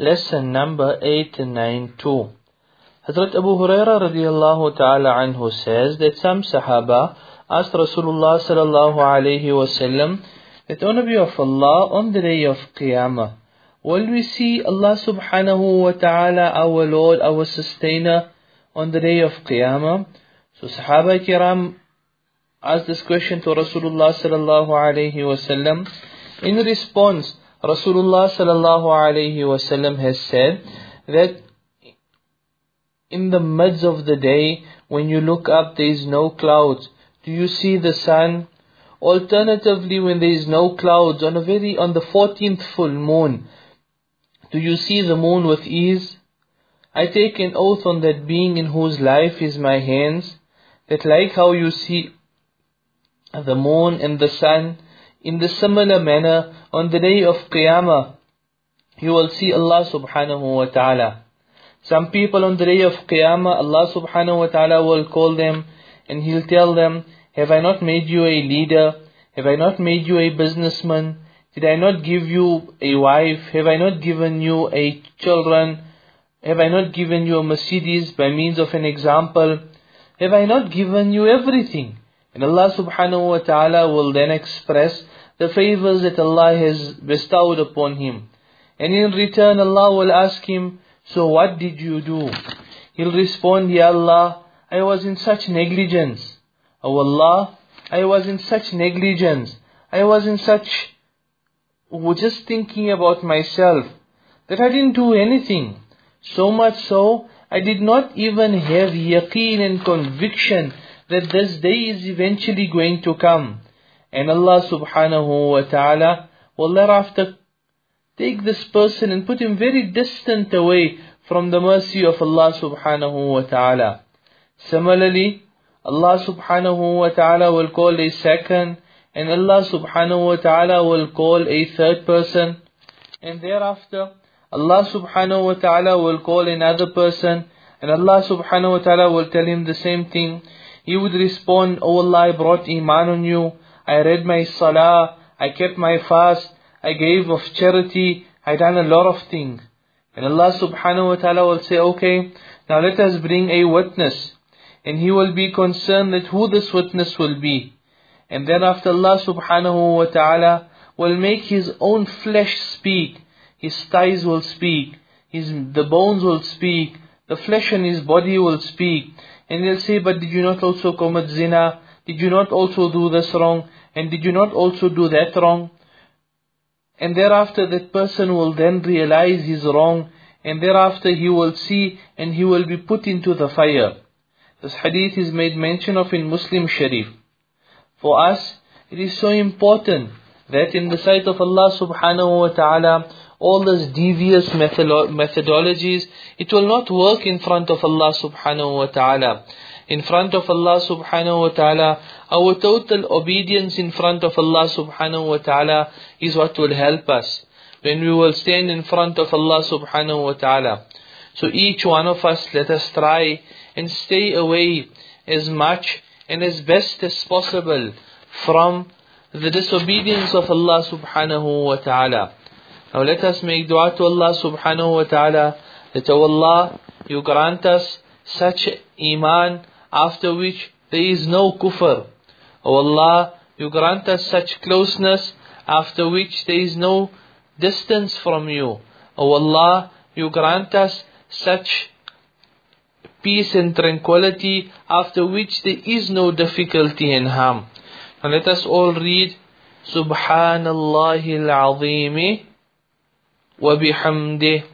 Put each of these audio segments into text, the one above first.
Lesson number 892. Hazrat Abu Huraira radiallahu ta'ala anhu says that some Sahaba asked Rasulullah sallallahu alayhi wasallam that O Nabi of Allah, on the day of Qiyamah, will we see Allah subhanahu wa ta'ala, our Lord, our Sustainer, on the day of Qiyamah? So Sahaba kiram asked this question to Rasulullah sallallahu alayhi wasallam. In response, Rasulullah sallallahu alayhi wasallam has said that in the midst of the day, when you look up, there is no clouds. Do you see the sun? Alternatively, when there is no clouds, on a very on the fourteenth full moon, do you see the moon with ease? I take an oath on that being in whose life is my hands, that like how you see the moon and the sun, in the similar manner, on the day of Qiyamah, you will see Allah subhanahu wa ta'ala. Some people on the day of Qiyamah, Allah subhanahu wa ta'ala will call them and He'll tell them, have I not made you a leader? Have I not made you a businessman? Did I not give you a wife? Have I not given you a children? Have I not given you a Mercedes by means of an example? Have I not given you everything? And Allah subhanahu wa ta'ala will then express the favors that Allah has bestowed upon him. And in return Allah will ask him, so what did you do? He'll respond, Ya Allah, I was in such negligence. Oh Allah, I was in such negligence. I was in such, oh, just thinking about myself, that I didn't do anything. So much so, I did not even have yaqeen and conviction that this day is eventually going to come. And Allah subhanahu wa ta'ala will thereafter take this person and put him very distant away from the mercy of Allah subhanahu wa ta'ala. Similarly, Allah subhanahu wa ta'ala will call a second, and Allah subhanahu wa ta'ala will call a third person, and thereafter, Allah subhanahu wa ta'ala will call another person, and Allah subhanahu wa ta'ala will tell him the same thing. He would respond, Oh Allah, I brought Iman on you, I read my salah, I kept my fast, I gave of charity, I done a lot of things. And Allah subhanahu wa ta'ala will say, okay, now let us bring a witness and he will be concerned that who this witness will be. And then after Allah subhanahu wa ta'ala will make his own flesh speak, his thighs will speak, his, the bones will speak, the flesh in his body will speak. And they'll say, but did you not also commit zina? Did you not also do this wrong? And did you not also do that wrong? And thereafter that person will then realize his wrong and thereafter he will see and he will be put into the fire. This hadith is made mention of in Muslim Sharif. For us, it is so important that in the sight of Allah subhanahu wa ta'ala, all those devious methodologies, it will not work in front of Allah subhanahu wa ta'ala. In front of Allah subhanahu wa ta'ala, our total obedience in front of Allah subhanahu wa ta'ala is what will help us. When we will stand in front of Allah subhanahu wa ta'ala. So each one of us, let us try and stay away as much and as best as possible from the disobedience of Allah subhanahu wa ta'ala. Now let us make dua to Allah subhanahu wa ta'ala that, Allah, you grant us such iman after which there is no kufr. O Allah, you grant us such closeness after which there is no distance from you. O Allah, you grant us such peace and tranquility after which there is no difficulty and harm. Now let us all read Subhanallah al-Azim bihamdih.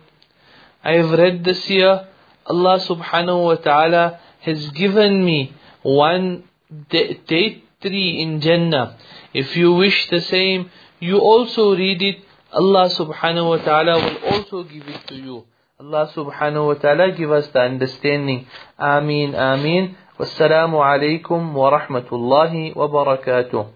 I have read this year Allah subhanahu wa ta'ala has given me one date tree in Jannah. If you wish the same, you also read it. Allah subhanahu wa ta'ala will also give it to you. Allah subhanahu wa ta'ala give us the understanding. Ameen, Ameen. Wassalamu alaikum wa rahmatullahi wa barakatuh.